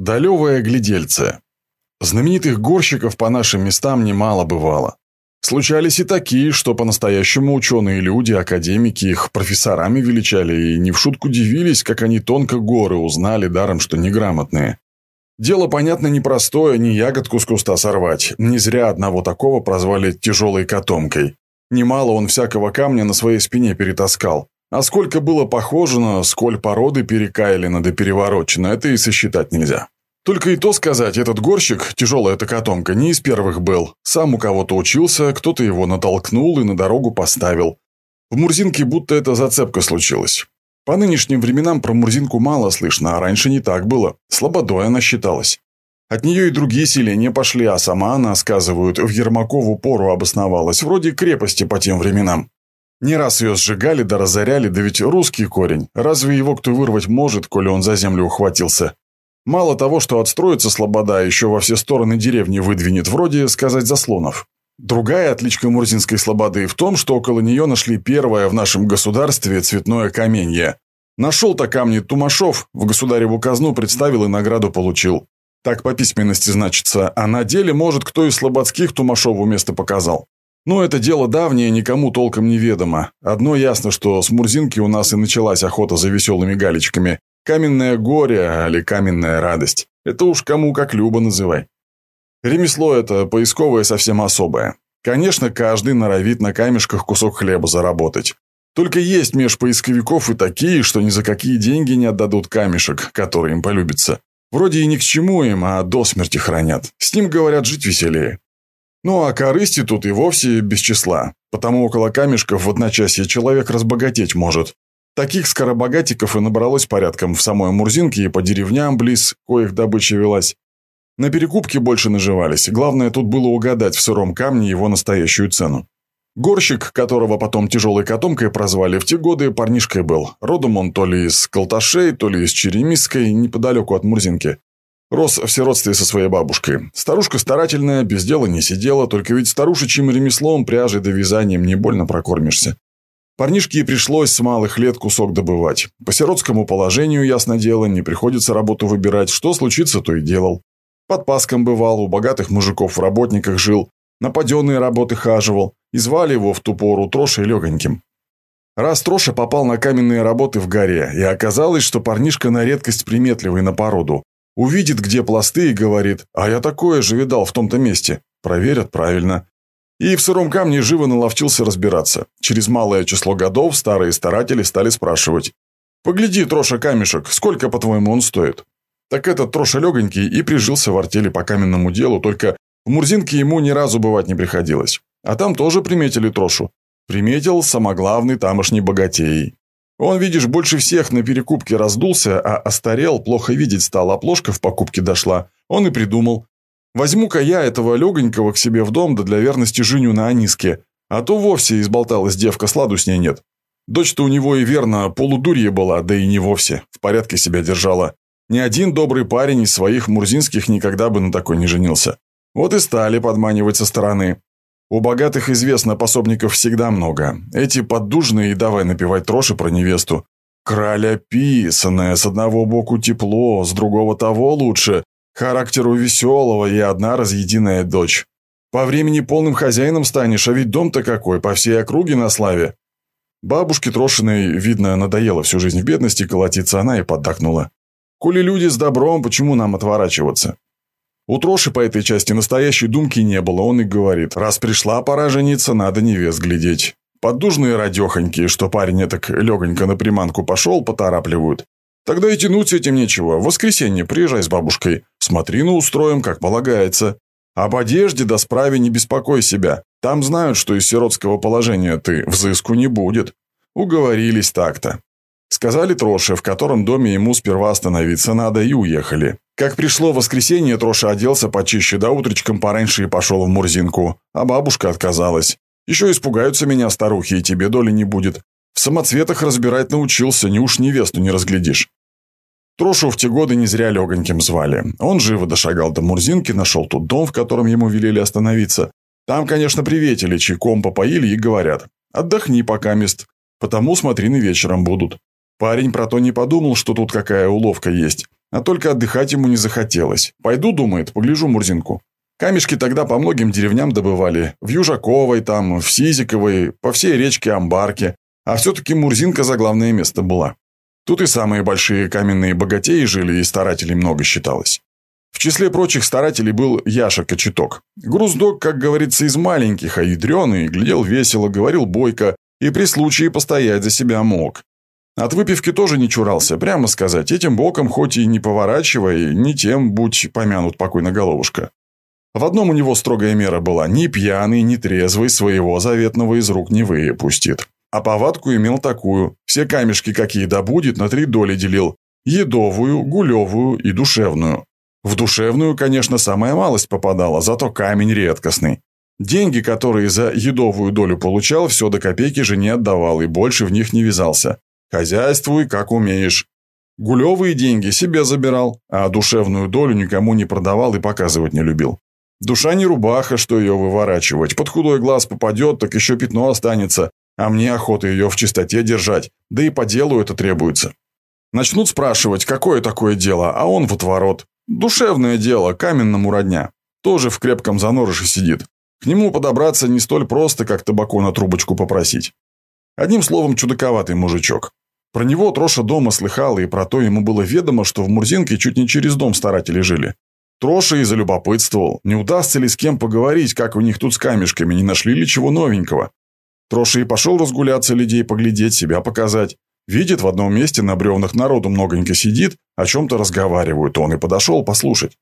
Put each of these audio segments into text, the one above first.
Далевое глядельце. Знаменитых горщиков по нашим местам немало бывало. Случались и такие, что по-настоящему ученые люди, академики их профессорами величали и не в шутку дивились, как они тонко горы узнали, даром что неграмотные. Дело, понятно, непростое, не ягодку с куста сорвать. Не зря одного такого прозвали «тяжелой котомкой». Немало он всякого камня на своей спине перетаскал. А сколько было похожено, сколь породы перекаялено да переворочено, это и сосчитать нельзя. Только и то сказать, этот горщик, тяжелая эта котомка, не из первых был. Сам у кого-то учился, кто-то его натолкнул и на дорогу поставил. В Мурзинке будто эта зацепка случилась. По нынешним временам про Мурзинку мало слышно, а раньше не так было. Слободой она считалась. От нее и другие селения пошли, а сама она, сказывают, в Ермакову пору обосновалась, вроде крепости по тем временам. Не раз ее сжигали да разоряли, да ведь русский корень. Разве его кто вырвать может, коли он за землю ухватился? Мало того, что отстроится слобода, еще во все стороны деревни выдвинет, вроде, сказать, заслонов. Другая отличка Мурзинской слободы в том, что около нее нашли первое в нашем государстве цветное каменье. Нашел-то камни Тумашов, в государеву казну представил и награду получил. Так по письменности значится, а на деле, может, кто из слободских Тумашову место показал. Но это дело давнее, никому толком не ведомо. Одно ясно, что с Мурзинки у нас и началась охота за веселыми галечками. Каменное горе, или каменная радость. Это уж кому как любо называй. Ремесло это поисковое совсем особое. Конечно, каждый норовит на камешках кусок хлеба заработать. Только есть меж поисковиков и такие, что ни за какие деньги не отдадут камешек, который им полюбится. Вроде и ни к чему им, а до смерти хранят. С ним, говорят, жить веселее. Ну а корысти тут и вовсе без числа, потому около камешков в одночасье человек разбогатеть может. Таких скоробогатиков и набралось порядком в самой Мурзинке и по деревням близ, коих добыча велась. На перекупке больше наживались, главное тут было угадать в сыром камне его настоящую цену. Горщик, которого потом тяжелой котомкой прозвали в те годы, парнишкой был. Родом он то ли из Колташей, то ли из Черемисской, неподалеку от Мурзинки. Рос в сиротстве со своей бабушкой. Старушка старательная, без дела не сидела, только ведь старушечьим ремеслом, пряжей да вязанием не больно прокормишься. Парнишке и пришлось с малых лет кусок добывать. По сиротскому положению, ясно дело, не приходится работу выбирать, что случится, то и делал. Под паском бывал, у богатых мужиков в работниках жил, на паденные работы хаживал, и звали его в ту пору Трошей легоньким. Раз Троша попал на каменные работы в горе, и оказалось, что парнишка на редкость приметливый на породу, Увидит, где пласты, и говорит, а я такое же видал в том-то месте. Проверят правильно. И в сыром камне живо наловчился разбираться. Через малое число годов старые старатели стали спрашивать. «Погляди, Троша камешек, сколько, по-твоему, он стоит?» Так этот Троша легонький и прижился в артели по каменному делу, только в Мурзинке ему ни разу бывать не приходилось. А там тоже приметили Трошу. Приметил самоглавный тамошний богатей. Он, видишь, больше всех на перекупке раздулся, а остарел, плохо видеть стал, а плошка в покупке дошла. Он и придумал. Возьму-ка я этого легонького к себе в дом, да для верности женю на Аниске. А то вовсе изболталась девка, сладу с ней нет. Дочь-то у него и верно полудурье была, да и не вовсе, в порядке себя держала. Ни один добрый парень из своих мурзинских никогда бы на такой не женился. Вот и стали подманивать со стороны. У богатых известно, пособников всегда много. Эти поддужные и давай напевать троши про невесту. Краля писаная, с одного боку тепло, с другого того лучше. Характеру веселого и одна разъединая дочь. По времени полным хозяином станешь, а ведь дом-то какой, по всей округе на славе. Бабушке Трошиной, видно, надоело всю жизнь в бедности колотиться, она и поддакнула. Коли люди с добром, почему нам отворачиваться? У Троши по этой части настоящей думки не было, он и говорит, раз пришла пора жениться, надо невест глядеть. Поддужные радехоньки, что парень так легонько на приманку пошел, поторапливают. Тогда и тянуть с этим нечего. В воскресенье приезжай с бабушкой. Смотри, ну устроим, как полагается. Об одежде да справе не беспокой себя. Там знают, что из сиротского положения ты взыску не будет. Уговорились так-то. Сказали Троше, в котором доме ему сперва остановиться надо, и уехали. Как пришло воскресенье, Троша оделся почище, да утречком пораньше и пошел в Мурзинку. А бабушка отказалась. Еще испугаются меня старухи, и тебе доли не будет. В самоцветах разбирать научился, не уж невесту не разглядишь. Трошу в те годы не зря легоньким звали. Он живо дошагал до Мурзинки, нашел тут дом, в котором ему велели остановиться. Там, конечно, приветили, чайком попоили и говорят. Отдохни пока мест, потому смотрины вечером будут. Парень про то не подумал, что тут какая уловка есть. А только отдыхать ему не захотелось. Пойду, думает, погляжу Мурзинку. Камешки тогда по многим деревням добывали. В Южаковой, там, в Сизиковой, по всей речке Амбарке. А все-таки Мурзинка за главное место была. Тут и самые большие каменные богатеи жили, и старателей много считалось. В числе прочих старателей был Яша Кочеток. Груздок, как говорится, из маленьких, а ядреный, глядел весело, говорил бойко и при случае постоять за себя мог. От выпивки тоже не чурался, прямо сказать, этим боком, хоть и не поворачивай, не тем будь помянут покойно головушка. В одном у него строгая мера была – ни пьяный, ни трезвый своего заветного из рук не выпустит. А повадку имел такую – все камешки, какие добудет, на три доли делил – едовую, гулевую и душевную. В душевную, конечно, самая малость попадала, зато камень редкостный. Деньги, которые за едовую долю получал, все до копейки жене отдавал и больше в них не вязался. Хозяйствуй, как умеешь. Гулевые деньги себе забирал, а душевную долю никому не продавал и показывать не любил. Душа не рубаха, что ее выворачивать. Под худой глаз попадет, так еще пятно останется, а мне охота ее в чистоте держать, да и по делу это требуется. Начнут спрашивать, какое такое дело, а он в отворот. Душевное дело, каменному родня. Тоже в крепком занорыше сидит. К нему подобраться не столь просто, как табаку на трубочку попросить. Одним словом, чудаковатый мужичок. Про него Троша дома слыхал, и про то ему было ведомо, что в Мурзинке чуть не через дом старатели жили. Троша и залюбопытствовал, не удастся ли с кем поговорить, как у них тут с камешками, не нашли ли чего новенького. Троша и пошел разгуляться людей поглядеть, себя показать. Видит, в одном месте на бревнах народу многонько сидит, о чем-то разговаривают, он и подошел послушать.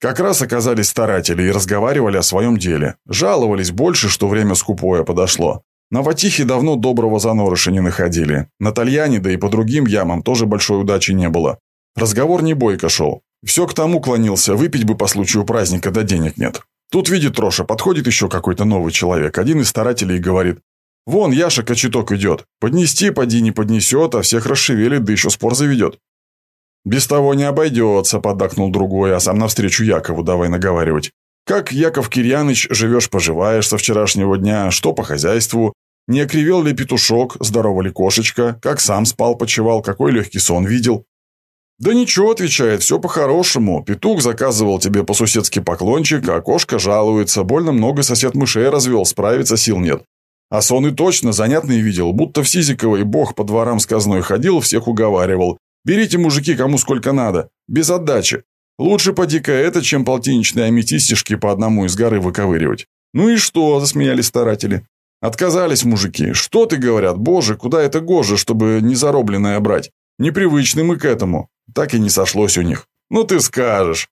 Как раз оказались старатели и разговаривали о своем деле. Жаловались больше, что время скупое подошло. На давно доброго занорыша не находили. На Тальяне, да и по другим ямам тоже большой удачи не было. Разговор не бойко шел. Все к тому клонился, выпить бы по случаю праздника, да денег нет. Тут видит Троша, подходит еще какой-то новый человек. Один из старателей говорит, Вон, Яша кочеток идет. Поднести, поди, не поднесет, а всех расшевелит, да еще спор заведет. Без того не обойдется, поддакнул другой, а сам навстречу Якову давай наговаривать. Как, Яков Кирьяныч, живешь-поживаешь со вчерашнего дня, что по хозяйству? Не окривел ли петушок, здорова ли кошечка, как сам спал-почевал, какой легкий сон видел? «Да ничего», — отвечает, — «все по-хорошему. Петух заказывал тебе по-суседски поклончик, а кошка жалуется. Больно много сосед мышей развел, справиться сил нет. А сон и точно занятный видел, будто в Сизиковой бог по дворам сказной ходил, всех уговаривал. Берите, мужики, кому сколько надо, без отдачи. Лучше поди-ка это, чем полтинничные аметистишки по одному из горы выковыривать. Ну и что, засмеялись старатели. Отказались мужики. Что ты, говорят, боже, куда это гоже, чтобы незаробленное брать? Непривычны мы к этому. Так и не сошлось у них. Ну ты скажешь.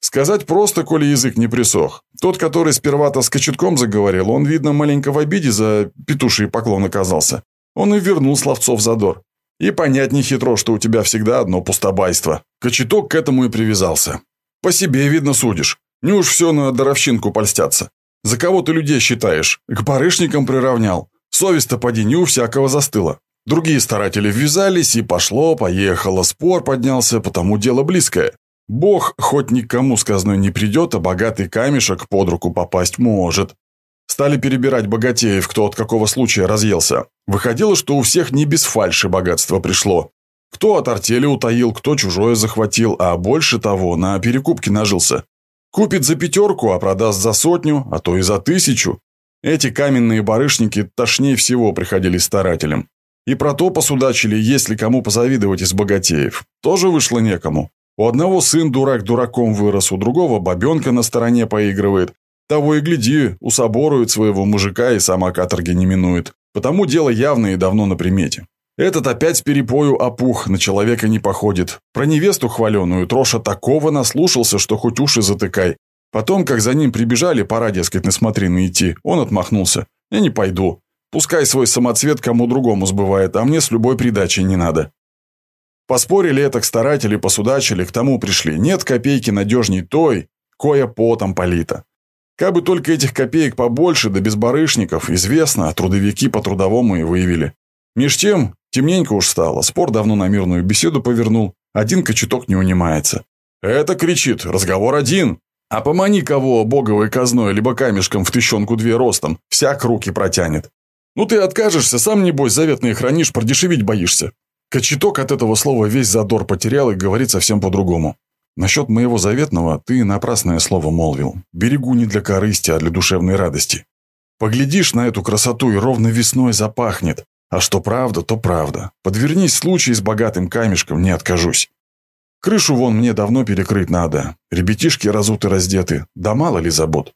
Сказать просто, коли язык не присох. Тот, который сперва-то с кочетком заговорил, он, видно, маленько в обиде за петуший поклон оказался. Он и вернул словцов задор. И понять не хитро, что у тебя всегда одно пустобайство. Кочеток к этому и привязался. По себе, видно, судишь. Не уж все на даровщинку польстятся. За кого ты людей считаешь? К барышникам приравнял. Совесть-то поди не у всякого застыла. Другие старатели ввязались, и пошло, поехало, спор поднялся, потому дело близкое. Бог хоть никому сказной не придет, а богатый камешек под руку попасть может. Стали перебирать богатеев, кто от какого случая разъелся. Выходило, что у всех не без фальши богатство пришло. Кто от артели утаил, кто чужое захватил, а больше того, на перекупке нажился. Купит за пятерку, а продаст за сотню, а то и за тысячу. Эти каменные барышники тошнее всего приходились старателям. И про то посудачили, есть ли кому позавидовать из богатеев. Тоже вышло некому. У одного сын дурак дураком вырос, у другого бабенка на стороне поигрывает. Того и гляди, усоборует своего мужика и сама каторги не минует. Потому дело явное и давно на примете. Этот опять перепою опух, на человека не походит. Про невесту хваленую Троша такого наслушался, что хоть уши затыкай. Потом, как за ним прибежали, пора, дескать, на смотрины идти, он отмахнулся. «Я не пойду. Пускай свой самоцвет кому другому сбывает, а мне с любой придачей не надо». Поспорили это к старатели, посудачили, к тому пришли. Нет копейки надежней той, кое потом полита. Кабы только этих копеек побольше, да без барышников, известно, а трудовики по трудовому и выявили. Меж тем, темненько уж стало, спор давно на мирную беседу повернул, один кочеток не унимается. «Это, кричит, разговор один, а помани кого боговой казной, либо камешком в тыщенку две ростом, всяк руки протянет. Ну ты откажешься, сам небось заветные хранишь, продешевить боишься. Кочеток от этого слова весь задор потерял и говорит совсем по-другому. Насчет моего заветного ты напрасное слово молвил. Берегу не для корысти, а для душевной радости. Поглядишь на эту красоту и ровно весной запахнет. А что правда, то правда. Подвернись случай с богатым камешком, не откажусь. Крышу вон мне давно перекрыть надо. Ребятишки разуты раздеты. Да мало ли забот.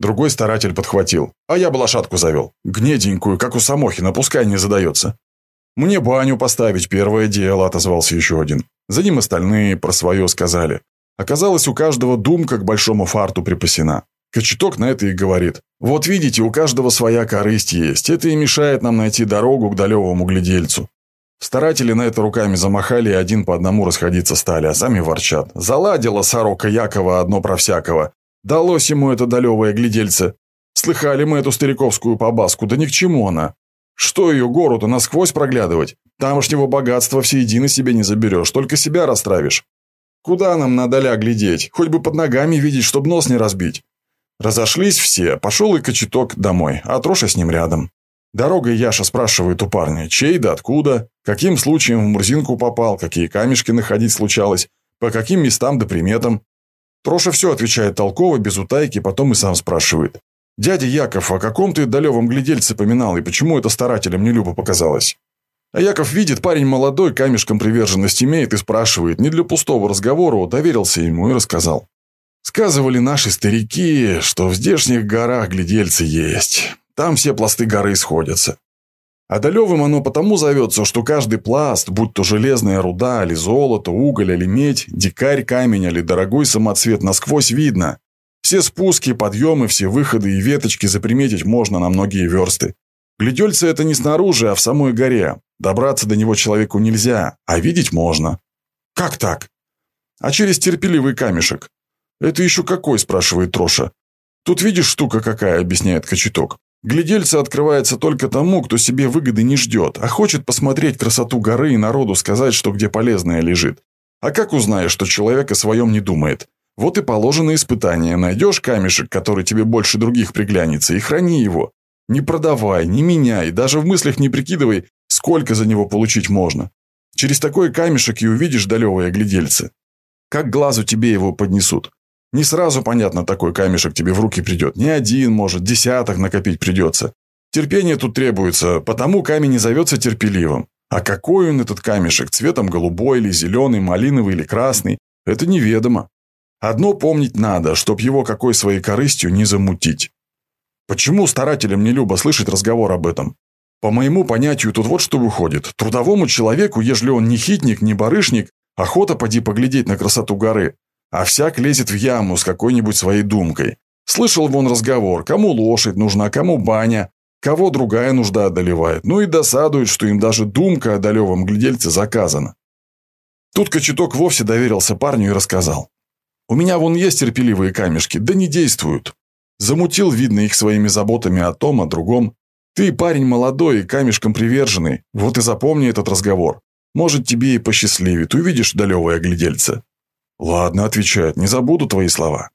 Другой старатель подхватил. А я бы лошадку завел. Гнеденькую, как у Самохина, пускай не задается. Мне баню поставить, первое дело, отозвался еще один. За ним остальные про свое сказали. Оказалось, у каждого думка к большому фарту припасена. Кочеток на это и говорит. Вот видите, у каждого своя корысть есть. Это и мешает нам найти дорогу к далевому глядельцу. Старатели на это руками замахали и один по одному расходиться стали, а сами ворчат. Заладила сорока Якова одно про всякого. Далось ему это далевое глядельце. Слыхали мы эту стариковскую побаску, да ни к чему она. Что ее гору-то насквозь проглядывать? Тамошнего богатства всеедино себе не заберешь, только себя растравишь. Куда нам на доля глядеть? Хоть бы под ногами видеть, чтоб нос не разбить. Разошлись все, пошел и кочеток домой, а Троша с ним рядом. Дорогой Яша спрашивает у парня, чей да откуда, каким случаем в Мурзинку попал, какие камешки находить случалось, по каким местам да приметам. Троша все отвечает толково, без утайки, потом и сам спрашивает. «Дядя Яков, о каком ты далевом глядельце поминал, и почему это старателям не любо показалось?» А Яков видит, парень молодой, камешком приверженность имеет и спрашивает, не для пустого разговора, доверился ему и рассказал. Сказывали наши старики, что в здешних горах глядельцы есть. Там все пласты горы сходятся. А Далевым оно потому зовется, что каждый пласт, будь то железная руда, или золото, уголь, или медь, дикарь, камень, или дорогой самоцвет, насквозь видно. Все спуски, подъемы, все выходы и веточки заприметить можно на многие версты. Глядельце это не снаружи, а в самой горе. Добраться до него человеку нельзя, а видеть можно. Как так? А через терпеливый камешек. Это еще какой, спрашивает Троша. Тут видишь штука какая, объясняет Кочеток. Глядельце открывается только тому, кто себе выгоды не ждет, а хочет посмотреть красоту горы и народу сказать, что где полезное лежит. А как узнаешь, что человек о своем не думает? Вот и положено испытание. Найдешь камешек, который тебе больше других приглянется, и храни его. Не продавай, не меняй, даже в мыслях не прикидывай, сколько за него получить можно. Через такой камешек и увидишь далевое глядельце. Как глазу тебе его поднесут. Не сразу, понятно, такой камешек тебе в руки придет. Не один, может, десяток накопить придется. Терпение тут требуется, потому камень не зовется терпеливым. А какой он, этот камешек, цветом голубой или зеленый, малиновый или красный, это неведомо. Одно помнить надо, чтоб его какой своей корыстью не замутить. Почему старателям не любо слышать разговор об этом? По моему понятию, тут вот что выходит. Трудовому человеку, ежели он не хитник, не барышник, охота поди поглядеть на красоту горы, а всяк лезет в яму с какой-нибудь своей думкой. Слышал вон разговор, кому лошадь нужна, кому баня, кого другая нужда одолевает. Ну и досадует, что им даже думка о далевом глядельце заказана. Тут Кочеток вовсе доверился парню и рассказал. «У меня вон есть терпеливые камешки, да не действуют. Замутил, видно, их своими заботами о том, о другом. Ты парень молодой и камешком приверженный, вот и запомни этот разговор. Может, тебе и посчастливит, увидишь далевое глядельце. «Ладно», — отвечает, — «не забуду твои слова».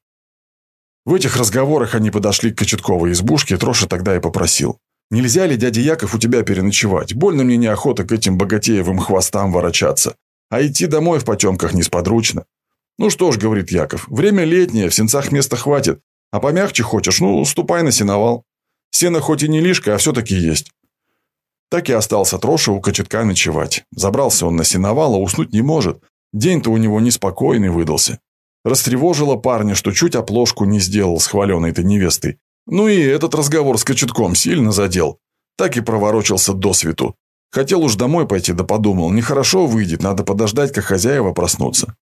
В этих разговорах они подошли к Кочетковой избушке, Троша тогда и попросил. «Нельзя ли, дядя Яков, у тебя переночевать? Больно мне неохота к этим богатеевым хвостам ворочаться. А идти домой в потемках несподручно». «Ну что ж», — говорит Яков, — «время летнее, в сенцах места хватит. А помягче хочешь, ну, ступай на сеновал. Сено хоть и не лишка, а все-таки есть». Так и остался Троша у Кочетка ночевать. Забрался он на сеновал, а уснуть не может. День-то у него неспокойный выдался. Растревожило парня, что чуть оплошку не сделал с хваленой-то невестой. Ну и этот разговор с Кочетком сильно задел. Так и проворочился до свету. Хотел уж домой пойти, да подумал, нехорошо выйдет, надо подождать, как хозяева проснутся.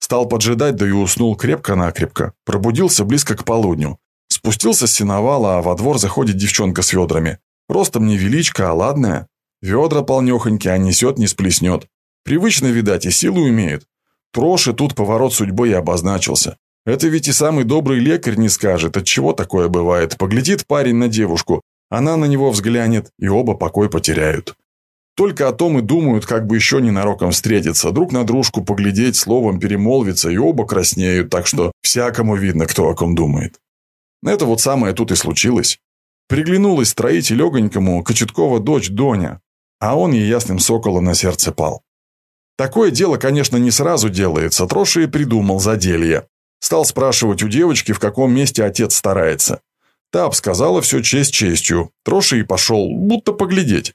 Стал поджидать, да и уснул крепко-накрепко. Пробудился близко к полудню. Спустился с сеновала, а во двор заходит девчонка с ведрами. Ростом невеличко, а ладная. Ведра полнехонькие, а несет, не сплеснет. Привычно, видать, и силу имеет. Троши тут поворот судьбы и обозначился. Это ведь и самый добрый лекарь не скажет, от чего такое бывает. Поглядит парень на девушку, она на него взглянет, и оба покой потеряют. Только о том и думают, как бы еще ненароком встретиться, друг на дружку поглядеть, словом перемолвиться, и оба краснеют, так что всякому видно, кто о ком думает. Это вот самое тут и случилось. Приглянулась строитель легонькому Кочеткова дочь Доня. А он ясным соколом на сердце пал. Такое дело, конечно, не сразу делается, Троша и придумал заделье. Стал спрашивать у девочки, в каком месте отец старается. Та обсказала все честь честью. Троша и пошел, будто поглядеть.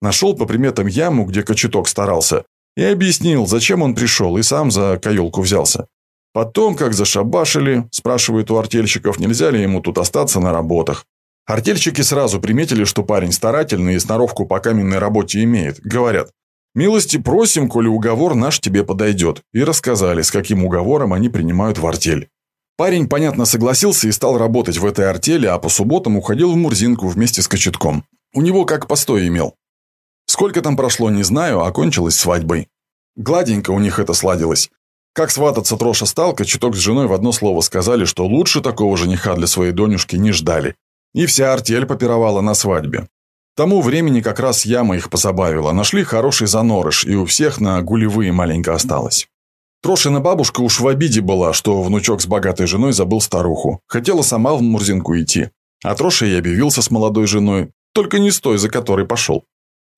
Нашел по приметам яму, где кочеток старался, и объяснил, зачем он пришел, и сам за каюлку взялся. Потом, как зашабашили, спрашивают у артельщиков, нельзя ли ему тут остаться на работах. Артельщики сразу приметили, что парень старательный и сноровку по каменной работе имеет. Говорят, милости просим, коли уговор наш тебе подойдет. И рассказали, с каким уговором они принимают в артель. Парень, понятно, согласился и стал работать в этой артели, а по субботам уходил в Мурзинку вместе с Кочетком. У него как постой имел. Сколько там прошло, не знаю, а кончилось свадьбой. Гладенько у них это сладилось. Как свататься Троша стал, Кочеток с женой в одно слово сказали, что лучше такого жениха для своей донюшки не ждали. И вся артель попировала на свадьбе. Тому времени как раз яма их позабавила. Нашли хороший занорыш, и у всех на гулевые маленько осталось. Трошина бабушка уж в обиде была, что внучок с богатой женой забыл старуху. Хотела сама в Мурзинку идти. А Троша и объявился с молодой женой, только не с той, за которой пошел.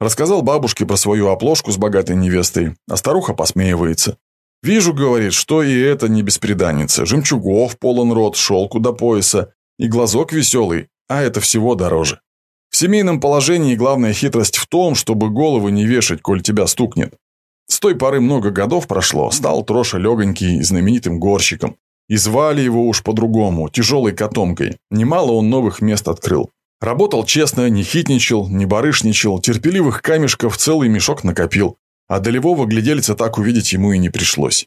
Рассказал бабушке про свою оплошку с богатой невестой, а старуха посмеивается. «Вижу, — говорит, — что и это не беспреданница. Жемчугов полон рот, шелку до пояса, и глазок веселый, а это всего дороже. Семейном положении главная хитрость в том, чтобы головы не вешать, коль тебя стукнет. С той поры много годов прошло, стал Троша легонький знаменитым горщиком. И звали его уж по-другому, тяжелой котомкой. Немало он новых мест открыл. Работал честно, не хитничал, не барышничал, терпеливых камешков целый мешок накопил, а долевого глядельца так увидеть ему и не пришлось.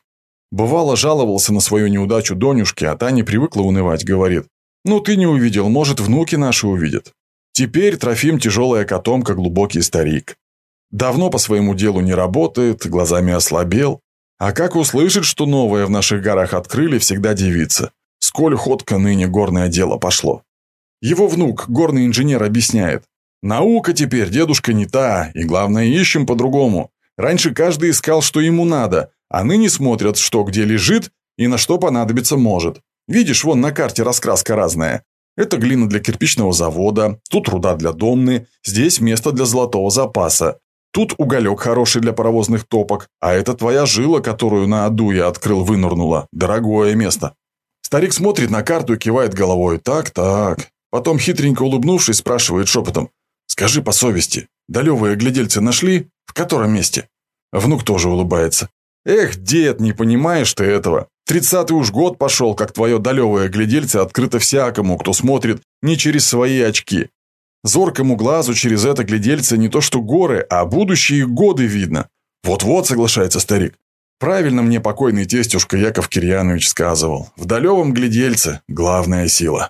Бывало, жаловался на свою неудачу Донюшке, а та не привыкла унывать, говорит. «Ну ты не увидел, может, внуки наши увидят». Теперь Трофим тяжелая котомка, глубокий старик. Давно по своему делу не работает, глазами ослабел. А как услышит, что новое в наших горах открыли, всегда дивится. Сколь ходко ныне горное дело пошло. Его внук, горный инженер, объясняет. Наука теперь, дедушка, не та, и главное, ищем по-другому. Раньше каждый искал, что ему надо, а ныне смотрят, что где лежит и на что понадобиться может. Видишь, вон на карте раскраска разная. Это глина для кирпичного завода, тут руда для домны, здесь место для золотого запаса. Тут уголек хороший для паровозных топок, а это твоя жила, которую на аду я открыл, вынырнула. Дорогое место. Старик смотрит на карту и кивает головой. Так, так. Потом, хитренько улыбнувшись, спрашивает шепотом. «Скажи по совести, далевые глядельцы нашли? В котором месте?» Внук тоже улыбается. «Эх, дед, не понимаешь ты этого. Тридцатый уж год пошел, как твое далевое глядельце открыто всякому, кто смотрит не через свои очки. Зоркому глазу через это глядельце не то что горы, а будущие годы видно. Вот-вот, соглашается старик. Правильно мне покойный тестюшка Яков Кирьянович сказывал. В далевом глядельце главная сила.